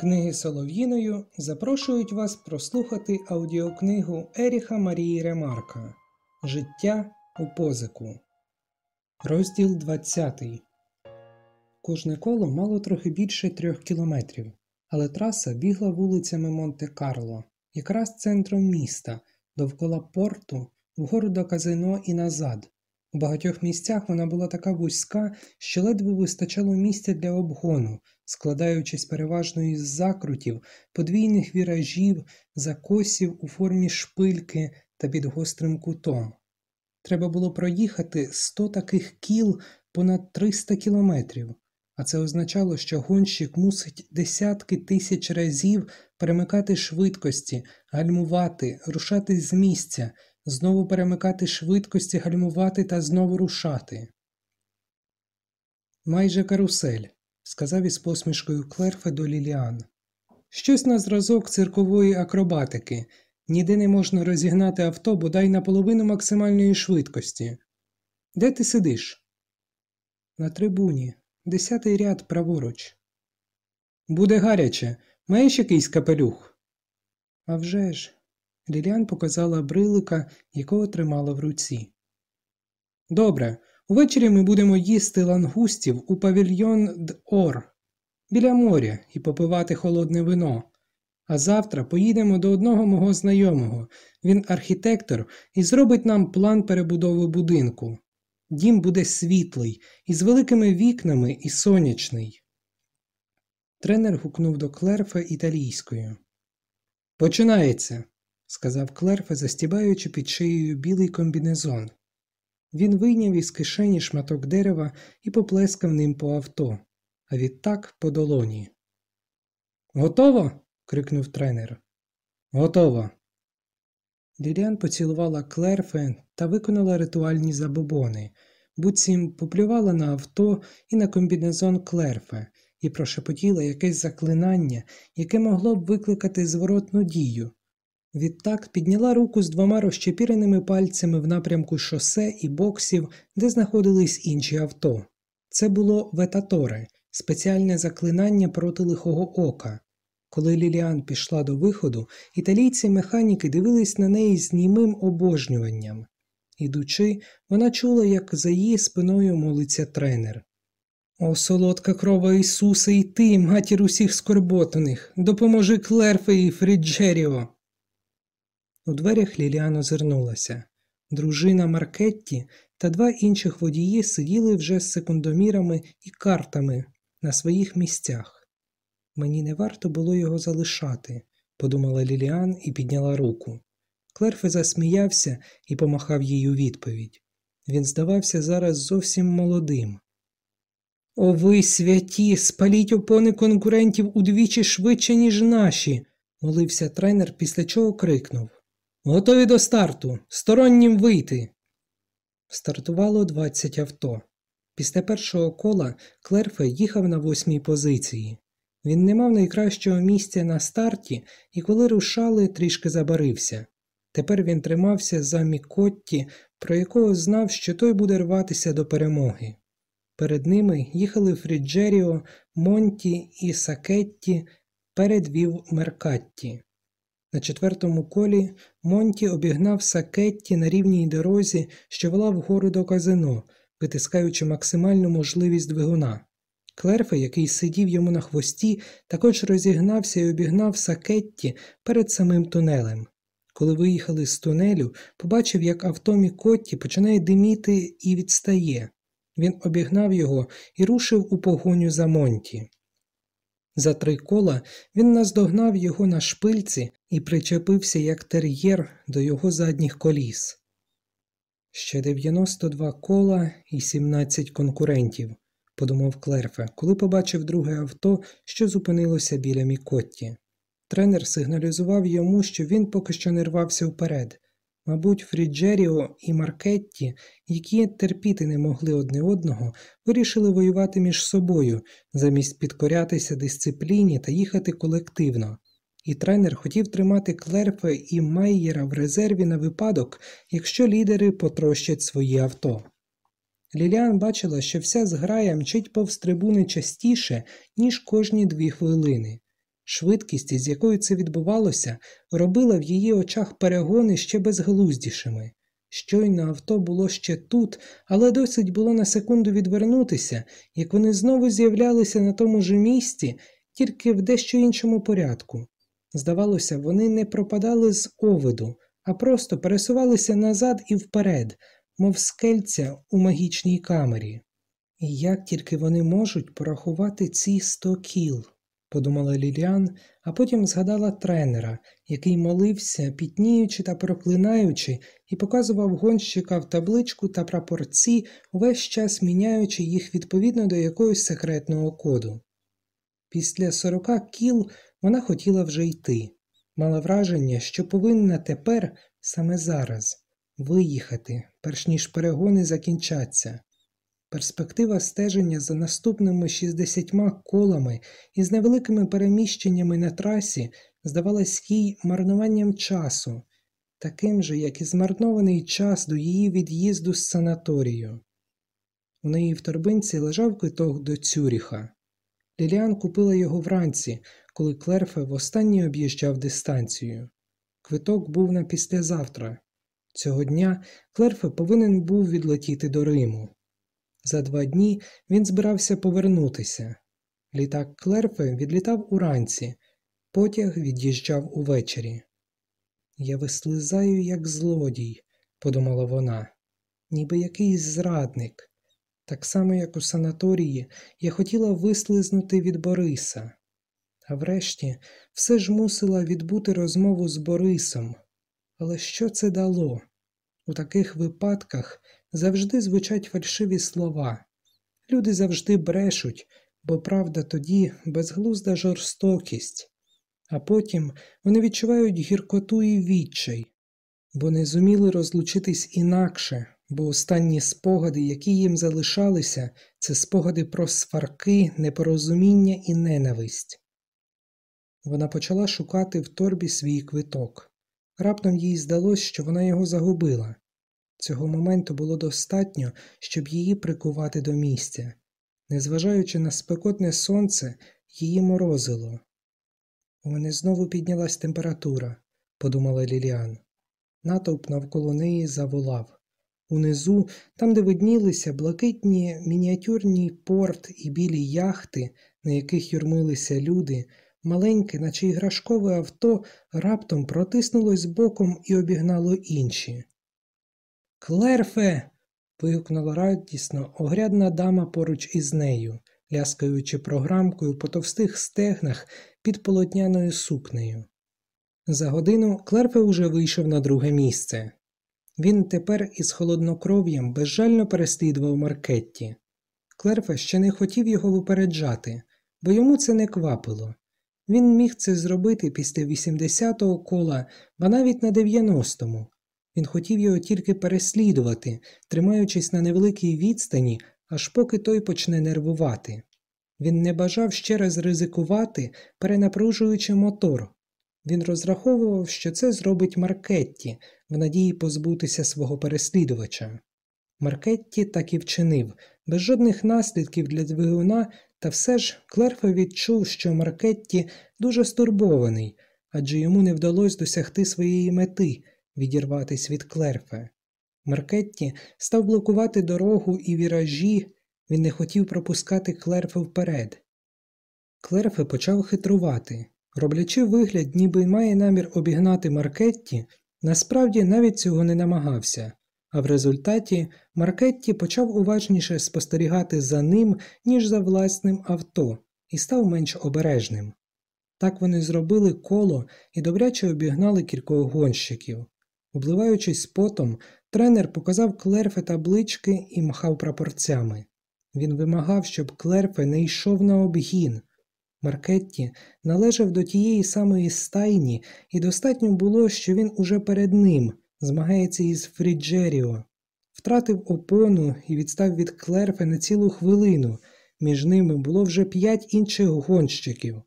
Книги Солов'їною запрошують вас прослухати аудіокнигу Еріха Марії Ремарка Життя у позику. Розділ 20. Кожне коло мало трохи більше трьох кілометрів, але траса бігла вулицями Монте-Карло, якраз центром міста, довкола порту, вгору до казино і назад. У багатьох місцях вона була така вузька, що ледве вистачало місця для обгону, складаючись переважно із закрутів, подвійних віражів, закосів у формі шпильки та під гострим кутом. Треба було проїхати 100 таких кіл понад 300 кілометрів, а це означало, що гонщик мусить десятки тисяч разів перемикати швидкості, гальмувати, рушати з місця, знову перемикати швидкості, гальмувати та знову рушати. Майже карусель, сказав із посмішкою Клерфе до Ліліан. Щось на зразок циркової акробатики. Ніде не можна розігнати авто бодай на половину максимальної швидкості. Де ти сидиш? На трибуні, десятий ряд праворуч. Буде гаряче. Маєш якийсь капелюх? «А вже ж!» Ліліан показала брилика, якого тримала в руці. Добре, увечері ми будемо їсти лангустів у павільйон Д'Ор біля моря і попивати холодне вино. А завтра поїдемо до одного мого знайомого. Він архітектор і зробить нам план перебудови будинку. Дім буде світлий, із великими вікнами і сонячний. Тренер гукнув до Клерфа італійською. Починається сказав Клерфе, застібаючи під шиєю білий комбінезон. Він вийняв із кишені шматок дерева і поплескав ним по авто, а відтак по долоні. Готово? крикнув тренер. Готово. Ліліан поцілувала Клерфе та виконала ритуальні забобони, буцім поплювала на авто і на комбінезон Клерфе і прошепотіла якесь заклинання, яке могло б викликати зворотну дію, Відтак підняла руку з двома розчепіреними пальцями в напрямку шосе і боксів, де знаходились інші авто. Це було ветаторе, спеціальне заклинання проти лихого ока. Коли Ліліан пішла до виходу, італійці механіки дивились на неї з німим обожнюванням. Ідучи, вона чула, як за її спиною молиться тренер. О, солодка крова Ісуса, і ти, матір усіх скорботаних, допоможи Клерфе і Фріджеріо. У дверях Ліліан озирнулася. Дружина Маркетті та два інших водії сиділи вже з секундомірами і картами на своїх місцях. Мені не варто було його залишати, подумала Ліліан і підняла руку. Клерфе засміявся і помахав їй у відповідь. Він здавався зараз зовсім молодим. О, ви, святі, спаліть опони конкурентів удвічі швидше, ніж наші, молився тренер, після чого крикнув. Готові до старту. Стороннім вийти. Стартувало 20 авто. Після першого кола Клерфе їхав на восьмій позиції. Він не мав найкращого місця на старті і коли рушали, трішки забарився. Тепер він тримався за Мікотті, про якого знав, що той буде рватися до перемоги. Перед ними їхали Фріджеріо, Монті і Сакетті, передвів Меркатті. На четвертому колі Монті обігнав Сакетті на рівній дорозі, що вела вгору до казино, витискаючи максимальну можливість двигуна. Клерфе, який сидів йому на хвості, також розігнався і обігнав Сакетті перед самим тунелем. Коли виїхали з тунелю, побачив, як авто Мікотті починає диміти і відстає. Він обігнав його і рушив у погоню за Монті. За три кола він наздогнав його на шпильці і причепився як тер'єр до його задніх коліс. Ще 92 кола і 17 конкурентів, подумав Клерфе, коли побачив друге авто, що зупинилося біля Мікотті. Тренер сигналізував йому, що він поки що не рвався вперед. Мабуть, Фріджеріо і Маркетті, які терпіти не могли одне одного, вирішили воювати між собою, замість підкорятися дисципліні та їхати колективно. І тренер хотів тримати Клерфе і Майєра в резерві на випадок, якщо лідери потрощать свої авто. Ліліан бачила, що вся зграя мчить повз трибуни частіше, ніж кожні дві хвилини. Швидкість, із якою це відбувалося, робила в її очах перегони ще безглуздішими. Щойно авто було ще тут, але досить було на секунду відвернутися, як вони знову з'являлися на тому ж місці, тільки в дещо іншому порядку. Здавалося, вони не пропадали з овиду, а просто пересувалися назад і вперед, мов скельця у магічній камері. І як тільки вони можуть порахувати ці сто кіл, подумала Ліліан, а потім згадала тренера, який молився, пітніючи та проклинаючи, і показував гонщика в табличку та прапорці, увесь час міняючи їх відповідно до якогось секретного коду. Після сорока кіл вона хотіла вже йти, мала враження, що повинна тепер, саме зараз, виїхати, перш ніж перегони закінчаться. Перспектива стеження за наступними 60 колами і з невеликими переміщеннями на трасі здавалась їй марнуванням часу, таким же, як і змарнований час до її від'їзду з санаторію. У неї в торбинці лежав квиток до Цюріха. Ліліан купила його вранці, коли Клерфе востаннє об'їжджав дистанцію. Квиток був на післязавтра. Цього дня Клерфе повинен був відлетіти до Риму. За два дні він збирався повернутися. Літак Клерфе відлітав уранці, потяг від'їжджав увечері. Я вислизаю, як злодій, подумала вона, ніби якийсь зрадник. Так само, як у санаторії, я хотіла вислизнути від Бориса. А врешті все ж мусила відбути розмову з Борисом. Але що це дало? У таких випадках завжди звучать фальшиві слова. Люди завжди брешуть, бо правда тоді безглузда жорстокість, а потім вони відчувають гіркоту і відчай, бо не зуміли розлучитись інакше, бо останні спогади, які їм залишалися, це спогади про сварки, непорозуміння і ненависть. Вона почала шукати в торбі свій квиток. Раптом їй здалось, що вона його загубила. Цього моменту було достатньо, щоб її прикувати до місця. Незважаючи на спекотне сонце, її морозило. У мене знову піднялась температура, подумала Ліліан. Натовп навколо неї заволав. Унизу, там, де виднілися блакитні мініатюрні порт і білі яхти, на яких юрмилися люди, маленьке, наче іграшкове авто, раптом протиснулось боком і обігнало інші. Клерфе. вигукнула радісно огрядна дама поруч із нею, ляскаючи програмкою по товстих стегнах під полотняною сукнею. За годину Клерфе уже вийшов на друге місце. Він тепер із холоднокров'ям безжально переслідував Маркетті. Клерфе ще не хотів його випереджати, бо йому це не квапило. Він міг це зробити після 80-го кола, ба навіть на 90-му. Він хотів його тільки переслідувати, тримаючись на невеликій відстані, аж поки той почне нервувати. Він не бажав ще раз ризикувати, перенапружуючи мотор. Він розраховував, що це зробить Маркетті, в надії позбутися свого переслідувача. Маркетті так і вчинив, без жодних наслідків для двигуна, та все ж Клерфе відчув, що Маркетті дуже стурбований, адже йому не вдалося досягти своєї мети відірватись від Клерфе. Маркетті став блокувати дорогу і віражі, він не хотів пропускати Клерфе вперед. Клерфе почав хитрувати, роблячи вигляд, ніби має намір обігнати Маркетті, насправді навіть цього не намагався, а в результаті Маркетті почав уважніше спостерігати за ним, ніж за власним авто, і став менш обережним. Так вони зробили коло і добряче обігнали кількох гонщиків. Обливаючись потом, тренер показав Клерфе таблички і махав прапорцями. Він вимагав, щоб Клерфе не йшов на обгін. Маркетті належав до тієї самої стайні, і достатньо було, що він уже перед ним змагається із Фріджеріо. Втратив опону і відстав від Клерфе на цілу хвилину. Між ними було вже п'ять інших гонщиків.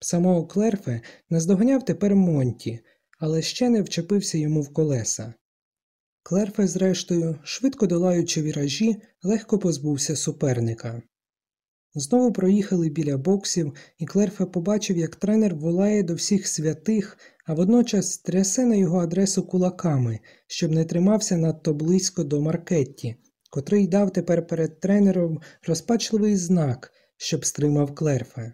Самого Клерфе наздоганяв тепер Монті, але ще не вчепився йому в колеса. Клерфе, зрештою, швидко долаючи віражі, легко позбувся суперника. Знову проїхали біля боксів, і Клерфе побачив, як тренер волає до всіх святих, а водночас трясе на його адресу кулаками, щоб не тримався надто близько до Маркетті, котрий дав тепер перед тренером розпачливий знак, щоб стримав Клерфе.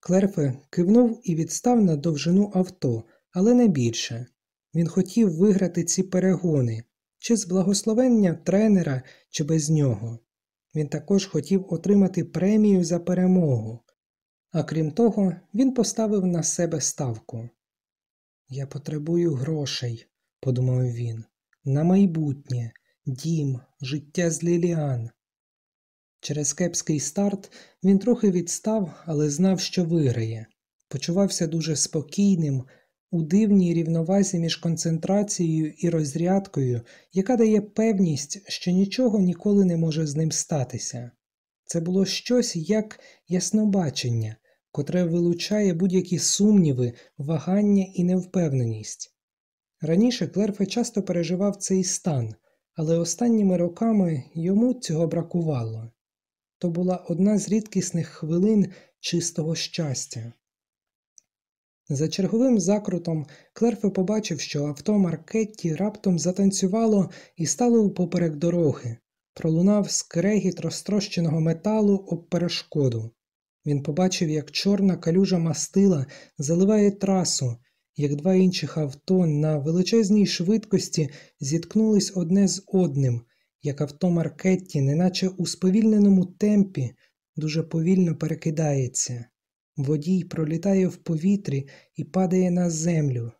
Клерфе кивнув і відстав на довжину авто, але не більше. Він хотів виграти ці перегони, чи з благословення тренера, чи без нього. Він також хотів отримати премію за перемогу, а крім того, він поставив на себе ставку. Я потребую грошей, подумав він, на майбутнє, дім, життя з Ліліан. Через кепський старт він трохи відстав, але знав, що виграє. Почувався дуже спокійним, у дивній рівновазі між концентрацією і розрядкою, яка дає певність, що нічого ніколи не може з ним статися. Це було щось як яснобачення, котре вилучає будь-які сумніви, вагання і невпевненість. Раніше Клерфе часто переживав цей стан, але останніми роками йому цього бракувало. То була одна з рідкісних хвилин чистого щастя. За черговим закрутом Клерфе побачив, що авто Маркетті раптом затанцювало і стало упоперек дороги, пролунав скрегіт розтрощеного металу об перешкоду. Він побачив, як чорна калюжа мастила заливає трасу, як два інших авто на величезній швидкості зіткнулись одне з одним, як авто Маркетті, неначе у сповільненому темпі, дуже повільно перекидається. Водій пролітає в повітрі і падає на землю.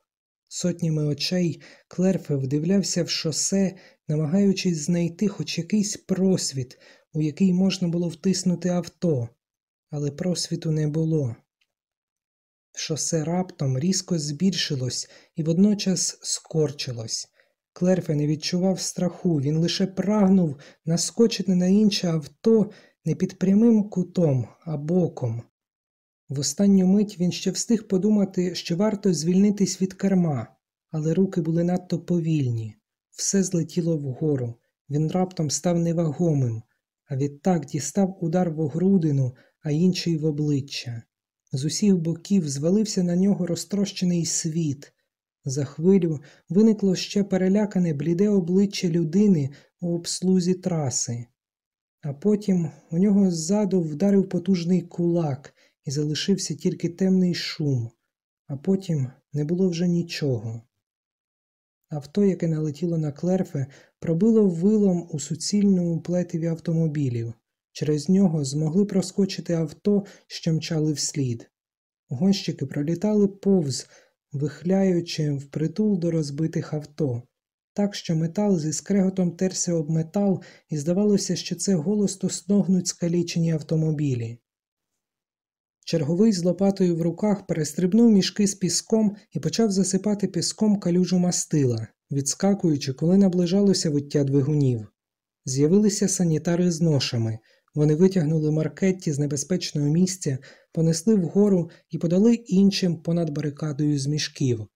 Сотнями очей Клерфе вдивлявся в шосе, намагаючись знайти хоч якийсь просвіт, у який можна було втиснути авто, але просвіту не було. Шосе раптом різко збільшилось і водночас скорчилось. Клерфе не відчував страху, він лише прагнув наскочити на інше авто не під прямим кутом, а боком. В останню мить він ще встиг подумати, що варто звільнитись від керма, але руки були надто повільні, все злетіло вгору, він раптом став невагомим, а відтак дістав удар в грудину, а інший в обличчя. З усіх боків звалився на нього розтрощений світ. За хвилю виникло ще перелякане бліде обличчя людини у обслузі траси, а потім у нього ззаду вдарив потужний кулак і залишився тільки темний шум, а потім не було вже нічого. Авто, яке налетіло на клерфе, пробило вилом у суцільному плетиві автомобілів. Через нього змогли проскочити авто, що мчали вслід. Гонщики пролітали повз, вихляючи впритул до розбитих авто, так що метал зі скреготом терся об метал, і здавалося, що це голосно стогнуть скалічені автомобілі. Черговий з лопатою в руках перестрибнув мішки з піском і почав засипати піском калюжу мастила, відскакуючи, коли наближалося виття двигунів. З'явилися санітари з ношами. Вони витягнули маркетті з небезпечного місця, понесли вгору і подали іншим понад барикадою з мішків.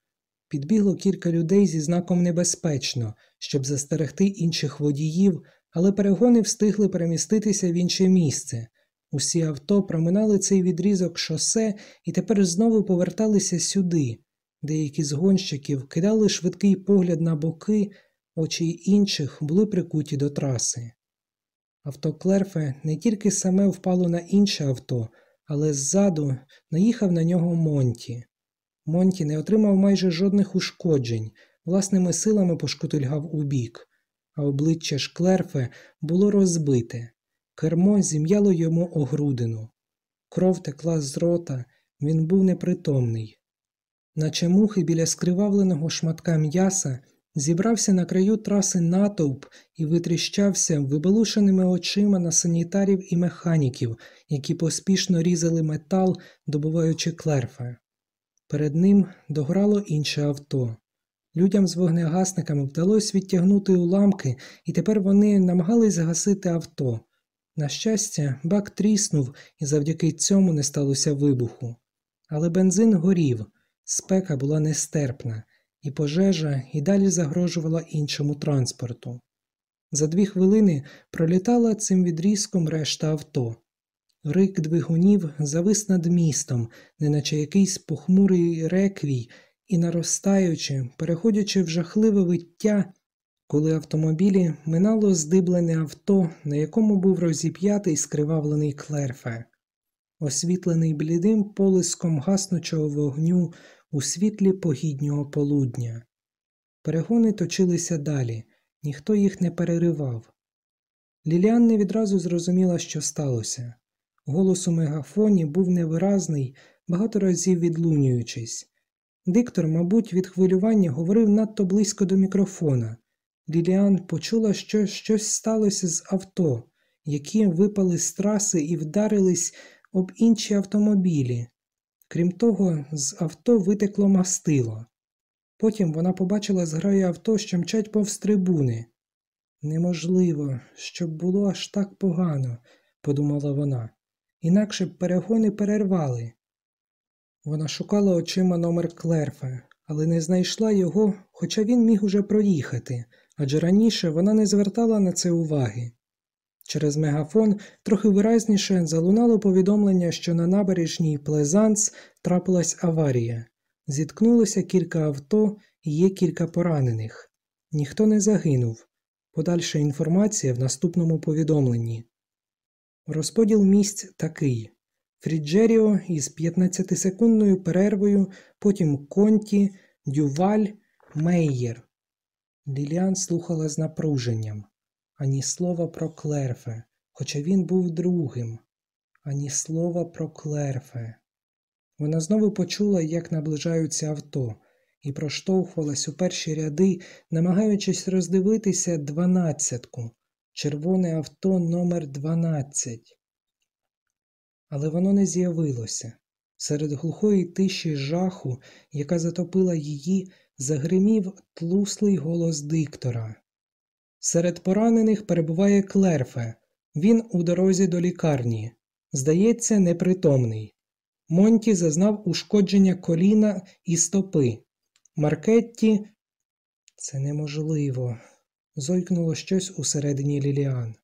Підбігло кілька людей зі знаком небезпечно, щоб застерегти інших водіїв, але перегони встигли переміститися в інше місце. Усі авто проминали цей відрізок шосе і тепер знову поверталися сюди. Деякі з гонщиків кидали швидкий погляд на боки, очі інших були прикуті до траси. Авто Клерфе не тільки саме впало на інше авто, але ззаду наїхав на нього Монті. Монті не отримав майже жодних ушкоджень, власними силами пошкутильгав у бік, а обличчя Шклерфе було розбите. Кермо зім'яло йому огрудину. Кров текла з рота, він був непритомний. Наче мухи біля скривавленого шматка м'яса зібрався на краю траси натовп і витріщався вибалушеними очима на санітарів і механіків, які поспішно різали метал, добуваючи клерфа. Перед ним дограло інше авто. Людям з вогнегасниками вдалося відтягнути уламки, і тепер вони намагались загасити авто. На щастя, бак тріснув і завдяки цьому не сталося вибуху. Але бензин горів, спека була нестерпна, і пожежа і далі загрожувала іншому транспорту. За дві хвилини пролітала цим відрізком решта авто. Рик двигунів завис над містом, неначе якийсь похмурий реквій, і наростаючи, переходячи в жахливе виття, коли автомобілі минало здиблене авто, на якому був розіп'ятий скривавлений клерфе, освітлений блідим полиском гаснучого вогню у світлі погіднього полудня. Перегони точилися далі, ніхто їх не переривав. Ліліан не відразу зрозуміла, що сталося. Голос у мегафоні був невиразний, багато разів відлунюючись. Диктор, мабуть, від хвилювання говорив надто близько до мікрофона. Ліліан почула, що щось сталося з авто, які випали з траси і вдарились об інші автомобілі. Крім того, з авто витекло мастило. Потім вона побачила зграю авто, що мчать повз трибуни. Неможливо, щоб було аж так погано, подумала вона, інакше б перегони перервали. Вона шукала очима номер Клерфа, але не знайшла його, хоча він міг уже проїхати, адже раніше вона не звертала на це уваги. Через мегафон трохи виразніше залунало повідомлення, що на набережній Плезанс трапилась аварія. Зіткнулося кілька авто і є кілька поранених. Ніхто не загинув. Подальша інформація в наступному повідомленні. Розподіл місць такий: Фріджеріо із 15-секундною перервою, потім Конті, Дюваль, Мейєр. Ліліан слухала з напруженням ані слова про Клерфе, хоча він був другим, ані слова про Клерфе. Вона знову почула, як наближаються авто, і проштовхувалась у перші ряди, намагаючись роздивитися дванадцятку, червоне авто номер 12 Але воно не з'явилося. Серед глухої тиші жаху, яка затопила її, загримів тлуслий голос диктора. Серед поранених перебуває Клерфе. Він у дорозі до лікарні. Здається, непритомний. Монті зазнав ушкодження коліна і стопи. Маркетті. Це неможливо. зойкнуло щось усередині Ліліан.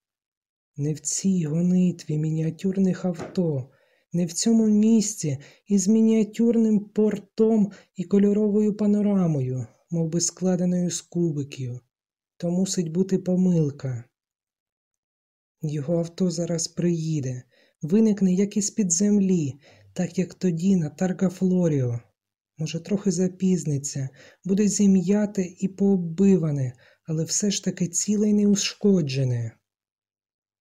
Не в цій гонитві мініатюрних авто, не в цьому місці із мініатюрним портом і кольоровою панорамою, мов би складеною з кубиків. То мусить бути помилка. Його авто зараз приїде, виникне як із під землі, так як тоді на Тарга Флоріо. Може, трохи запізниться, буде зім'яте і пооббиване, але все ж таки ціле й неушкоджене.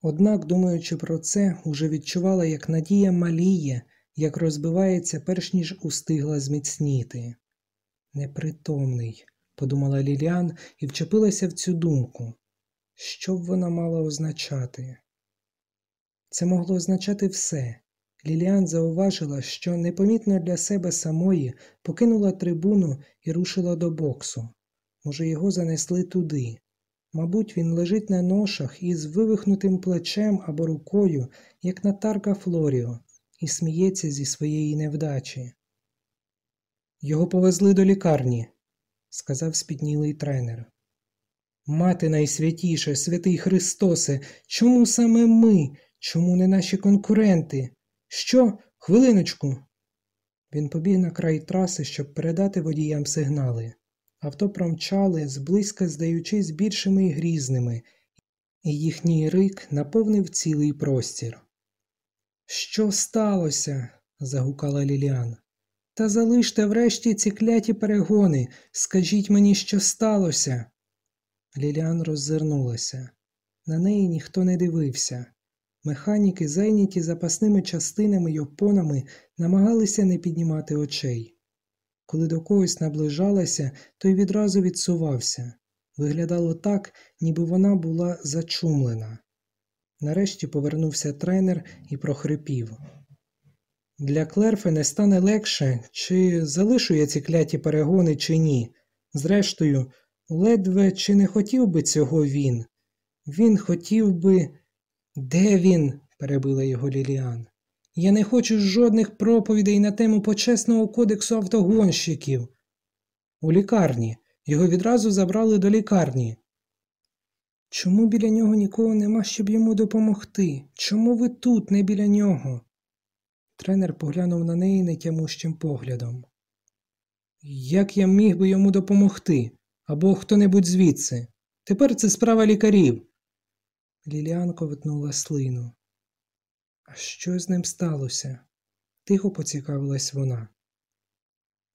Однак, думаючи про це, уже відчувала, як надія маліє, як розбивається, перш ніж устигла зміцніти. Непритомний, подумала Ліліан і вчепилася в цю думку. Що б вона мала означати? Це могло означати все. Ліліан зауважила, що непомітно для себе самої покинула трибуну і рушила до боксу. Може, його занесли туди. Мабуть, він лежить на ношах із вивихнутим плечем або рукою, як Натарка Флоріо, і сміється зі своєї невдачі. Його повезли до лікарні, сказав спітнілий тренер. Мати найсвятіше, святий Христосе, чому саме ми? Чому не наші конкуренти? Що? Хвилиночку. Він побіг на край траси, щоб передати водіям сигнали. Авто промчали, зблизька здаючись більшими і грізними, і їхній рик наповнив цілий простір. Що сталося? загукала Ліліан. Та залиште врешті ці кляті перегони. Скажіть мені, що сталося. Ліліан роззирнулася. На неї ніхто не дивився. Механіки, зайняті запасними частинами й опонами, намагалися не піднімати очей. Коли до когось наближалася, той відразу відсувався. Виглядало так, ніби вона була зачумлена. Нарешті повернувся тренер і прохрипів. Для Клерфе не стане легше, чи залишу я ці кляті перегони, чи ні. Зрештою, ледве чи не хотів би цього він. Він хотів би. Де він? перебила його Ліліан. Я не хочу жодних проповідей на тему почесного кодексу автогонщиків. У лікарні. Його відразу забрали до лікарні. Чому біля нього нікого нема, щоб йому допомогти? Чому ви тут, не біля нього? Тренер поглянув на неї нетямущим поглядом. Як я міг би йому допомогти? Або хто-небудь звідси? Тепер це справа лікарів. Ліліан ковтнула слину. А що з ним сталося? тихо поцікавилась вона.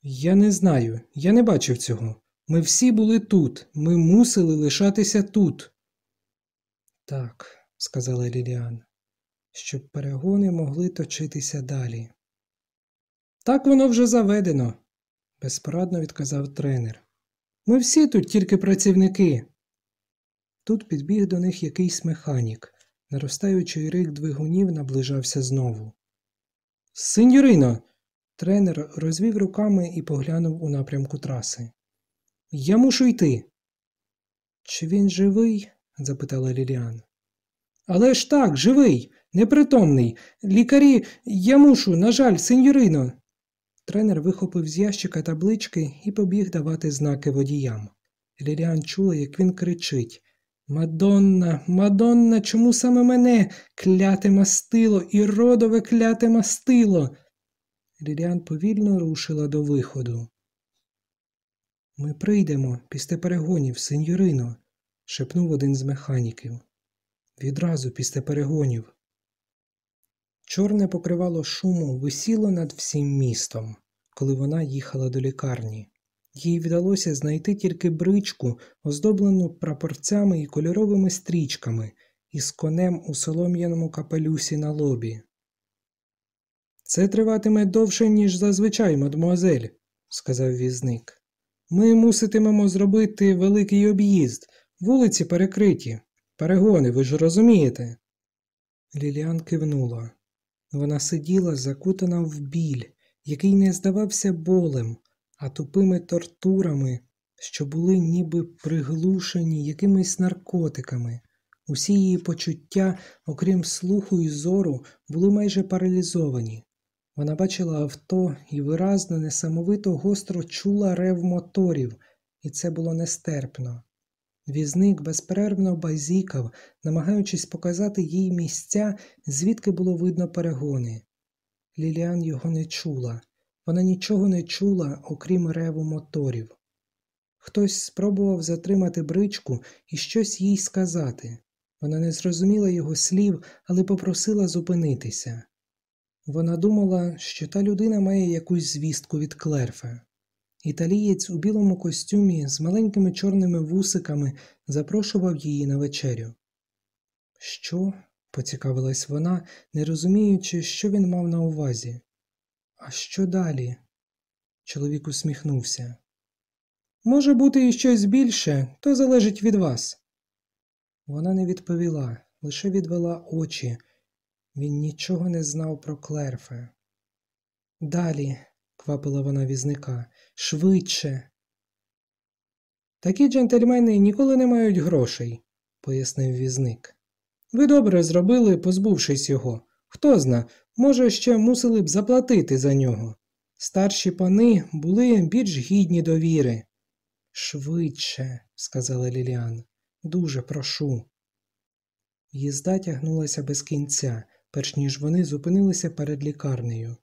Я не знаю, я не бачив цього. Ми всі були тут, ми мусили лишатися тут. Так, сказала Ліліан, щоб перегони могли точитися далі. Так воно вже заведено, безпорадно відказав тренер. Ми всі тут тільки працівники. Тут підбіг до них якийсь механік. Наростаючий рик двигунів наближався знову. Синьорино. Тренер розвів руками і поглянув у напрямку траси. Я мушу йти. Чи він живий? запитала Ліліан. Але ж так, живий, непритомний. Лікарі, я мушу, на жаль, синьорино. Тренер вихопив з ящика таблички і побіг давати знаки водіям. Ліліан чула, як він кричить Мадонна, Мадонна, чому саме мене? Кляте мастило і родове кляте мастило. Ліліан повільно рушила до виходу. Ми прийдемо після перегонів, сеньорино, шепнув один з механіків. Відразу після перегонів. Чорне покривало шуму висіло над всім містом, коли вона їхала до лікарні. Їй вдалося знайти тільки бричку, оздоблену прапорцями і кольоровими стрічками, із конем у солом'яному капелюсі на лобі. Це триватиме довше, ніж зазвичай, мадмуазель, сказав візник. Ми муситимемо зробити великий об'їзд, вулиці перекриті. Перегони, ви ж розумієте. Ліліан кивнула. Вона сиділа, закутана в біль, який не здавався болем, а тупими тортурами, що були ніби приглушені якимись наркотиками. Усі її почуття, окрім слуху і зору, були майже паралізовані. Вона бачила авто і виразно, несамовито гостро чула рев моторів, і це було нестерпно. Візник безперервно базікав, намагаючись показати їй місця, звідки було видно перегони. Ліліан його не чула, вона нічого не чула, окрім реву моторів. Хтось спробував затримати бричку і щось їй сказати. Вона не зрозуміла його слів, але попросила зупинитися. Вона думала, що та людина має якусь звістку від Клерфа. Італієць у білому костюмі з маленькими чорними вусиками запрошував її на вечерю. Що? поцікавилась вона, не розуміючи, що він мав на увазі. А що далі? Чоловік усміхнувся. Може бути і щось більше, то залежить від вас. Вона не відповіла, лише відвела очі. Він нічого не знав про Клерфе. Далі, квапила вона візника, швидше. Такі джентльмени ніколи не мають грошей, пояснив візник. Ви добре зробили, позбувшись його. Хто зна, може, ще мусили б заплатити за нього. Старші пани були більш гідні довіри. Швидше, сказала Ліліан, дуже прошу. Їзда тягнулася без кінця, перш ніж вони зупинилися перед лікарнею.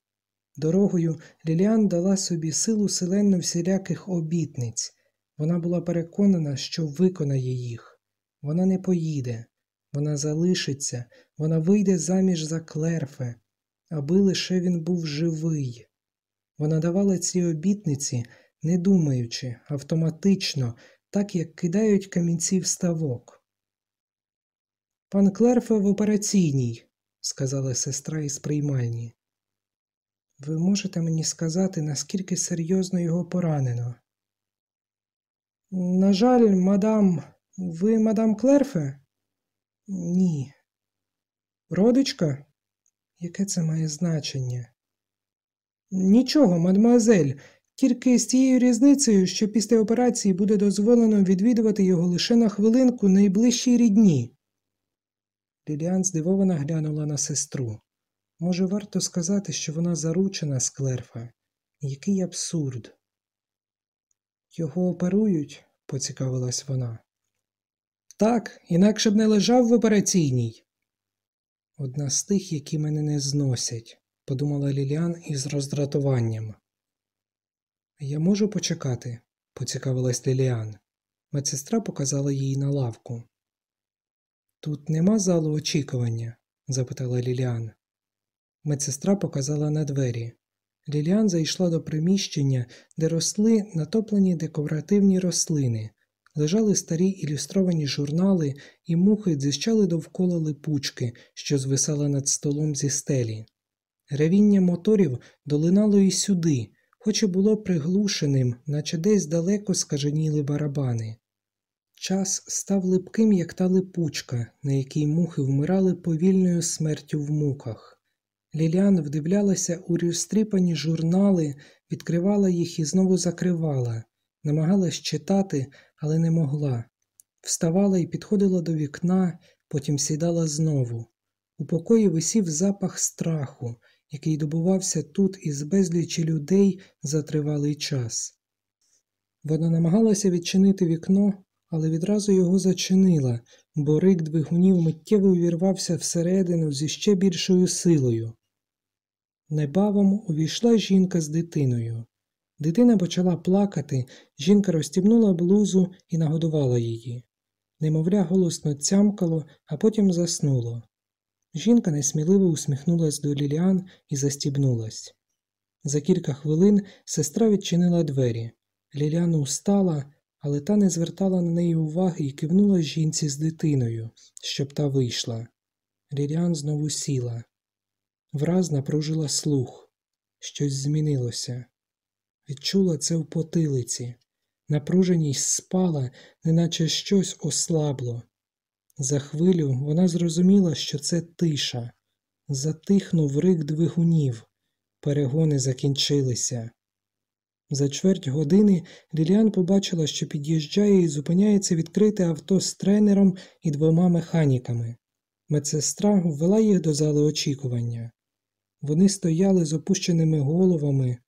Дорогою Ліліан дала собі силу селенно всіляких обітниць. Вона була переконана, що виконає їх. Вона не поїде, вона залишиться, вона вийде заміж за Клерфе, аби лише він був живий. Вона давала ці обітниці, не думаючи, автоматично, так як кидають камінці в ставок. Пан Клерфе в операційній, сказала сестра із приймальні. Ви можете мені сказати, наскільки серйозно його поранено? На жаль, мадам, ви мадам Клерфе? Ні. Родичка? Яке це має значення? Нічого, мадмуазель, тільки з тією різницею, що після операції буде дозволено відвідувати його лише на хвилинку найближчій рідні. Ліліан здивовано глянула на сестру. Може, варто сказати, що вона заручена з Клерфа. Який абсурд. Його оперують, поцікавилась вона. Так, інакше б не лежав в операційній. Одна з тих, які мене не зносять, подумала Ліліан із роздратуванням. Я можу почекати, поцікавилась Ліліан. Медсестра показала їй на лавку. Тут нема залу очікування? запитала Ліліан. Медсестра показала на двері. Ліліан зайшла до приміщення, де росли натоплені декоративні рослини, лежали старі ілюстровані журнали, і мухи дзищали довкола липучки, що звисала над столом зі стелі. Ревіння моторів долинало і сюди, хоч і було приглушеним, наче десь далеко скаженіли барабани. Час став липким, як та липучка, на якій мухи вмирали повільною смертю в муках. Ліліан вдивлялася у розтріпані журнали, відкривала їх і знову закривала, намагалась читати, але не могла. Вставала і підходила до вікна, потім сідала знову. У покої висів запах страху, який добувався тут із безлічі людей за тривалий час. Вона намагалася відчинити вікно, але відразу його зачинила, бо рик двигунів миттєво увірвався всередину зі ще більшою силою. Небавом увійшла жінка з дитиною. Дитина почала плакати, жінка розстібнула блузу і нагодувала її. Немовля голосно цямкало, а потім заснуло. Жінка несміливо усміхнулась до Ліліан і застібнулась. За кілька хвилин сестра відчинила двері. Ліліан устала, але та не звертала на неї уваги і кивнула жінці з дитиною, щоб та вийшла. Ліліан знову сіла. Враз напружила слух. Щось змінилося. Відчула це в потилиці. Напруженість спала, неначе щось ослабло. За хвилю вона зрозуміла, що це тиша. Затихнув рик двигунів. Перегони закінчилися. За чверть години Ліліан побачила, що під'їжджає і зупиняється відкрите авто з тренером і двома механіками. Медсестра ввела їх до зали очікування. Вони стояли з опущеними головами.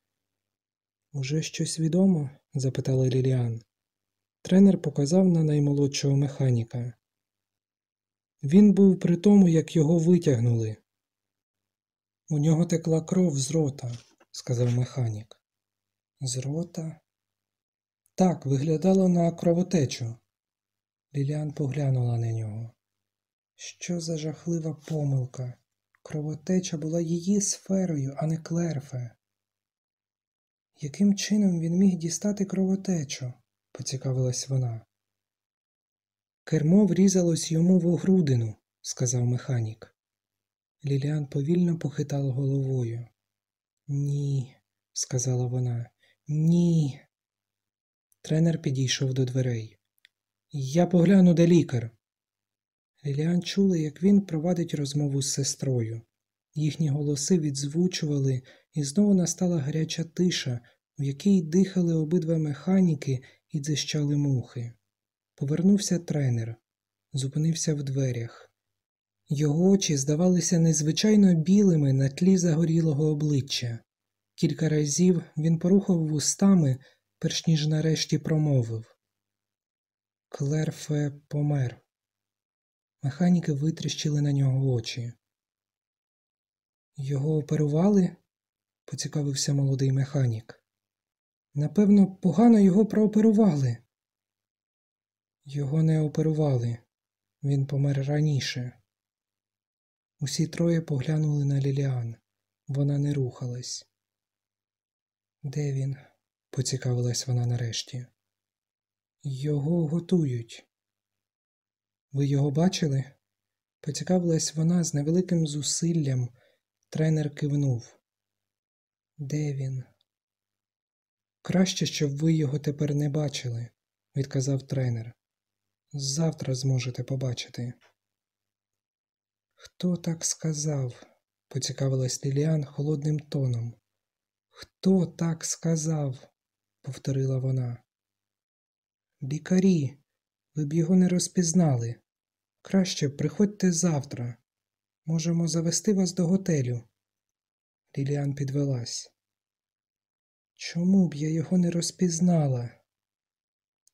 Уже щось відомо? запитала Ліліан. Тренер показав на наймолодшого механіка. Він був при тому, як його витягнули. У нього текла кров з рота, сказав механік. З рота? Так, виглядало на кровотечу. Ліліан поглянула на нього. Що за жахлива помилка? Кровотеча була її сферою, а не клерфе. Яким чином він міг дістати кровотечу? поцікавилась вона. Кермо врізалось йому в огрудину, сказав механік. Ліліан повільно похитала головою. Ні, сказала вона, ні. Тренер підійшов до дверей. Я погляну, де лікар. Ліліан чула, як він провадить розмову з сестрою. Їхні голоси відзвучували, і знову настала гаряча тиша, в якій дихали обидва механіки і дзищали мухи. Повернувся тренер, зупинився в дверях. Його очі здавалися незвичайно білими на тлі загорілого обличчя. Кілька разів він порухав вустами, перш ніж нарешті промовив. Клерфе помер. Механіки витріщили на нього очі. Його оперували? поцікавився молодий механік. Напевно, погано його прооперували. Його не оперували, він помер раніше. Усі троє поглянули на Ліліан. Вона не рухалась. Де він? поцікавилась вона нарешті. Його готують. Ви його бачили? Поцікавилась вона з невеликим зусиллям. Тренер кивнув. Де він? Краще, щоб ви його тепер не бачили, відказав тренер. Завтра зможете побачити. Хто так сказав? поцікавилась Ліліан холодним тоном. Хто так сказав? повторила вона. Лікарі, ви б його не розпізнали. Краще приходьте завтра. Можемо завести вас до готелю. Ліліан підвелась. Чому б я його не розпізнала?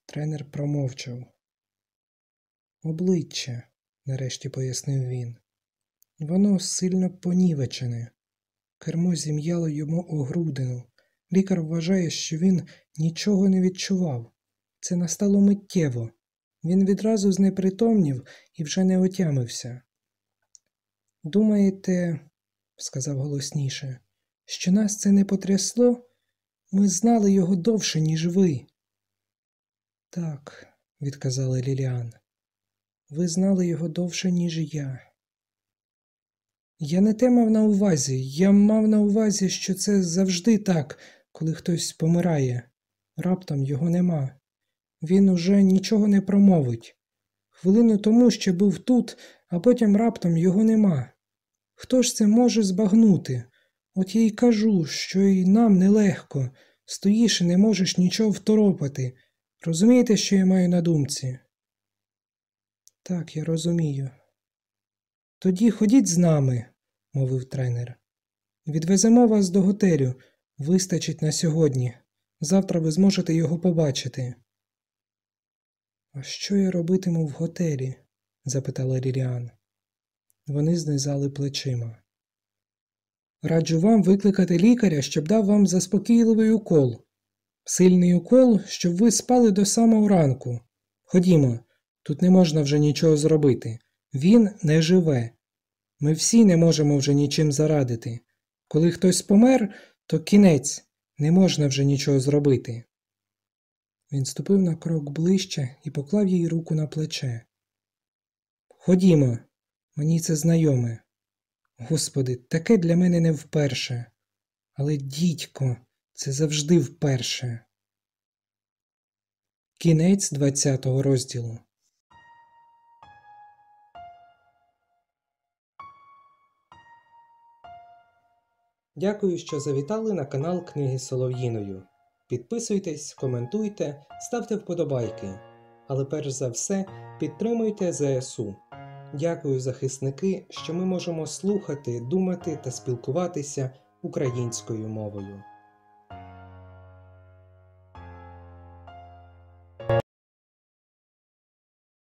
Тренер промовчав. Обличчя, нарешті пояснив він. Воно сильно понівечене. Кермо зім'яло йому у грудину. Лікар вважає, що він нічого не відчував. Це настало миттєво. Він відразу знепритомнів і вже не отямився. Думаєте, сказав голосніше, що нас це не потрясло? Ми знали його довше, ніж ви. Так, відказала Ліліан. Ви знали його довше, ніж я. Я не те мав на увазі. Я мав на увазі, що це завжди так, коли хтось помирає. Раптом його нема. Він уже нічого не промовить. Хвилину тому ще був тут, а потім раптом його нема. Хто ж це може збагнути? От я й кажу, що й нам нелегко. Стоїш і не можеш нічого второпати. Розумієте, що я маю на думці? Так, я розумію. Тоді ходіть з нами, мовив тренер. Відвеземо вас до готелю. Вистачить на сьогодні. Завтра ви зможете його побачити. А що я робитиму в готелі? запитала Ліліан. Вони знизали плечима. Раджу вам викликати лікаря, щоб дав вам заспокійливий укол. Сильний укол, щоб ви спали до самого ранку. Ходімо, тут не можна вже нічого зробити. Він не живе. Ми всі не можемо вже нічим зарадити. Коли хтось помер, то кінець, не можна вже нічого зробити. Він ступив на крок ближче і поклав їй руку на плече. Ходімо, мені це знайоме. Господи, таке для мене не вперше. Але, дідько, це завжди вперше. Кінець 20 розділу. Дякую, що завітали на канал Книги Солов'їною. Підписуйтесь, коментуйте, ставте вподобайки. Але перш за все підтримуйте ЗСУ. Дякую, захисники, що ми можемо слухати, думати та спілкуватися українською мовою.